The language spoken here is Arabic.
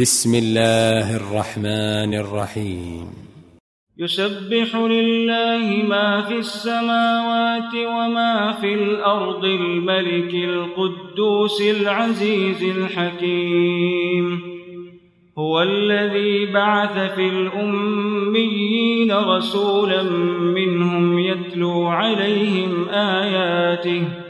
بسم الله الرحمن الرحيم. يسبح لله ما في السماوات وما في الأرض الملك القدوس العزيز الحكيم. هو الذي بعث في الأميين رسولا منهم يتلو عليهم آياته.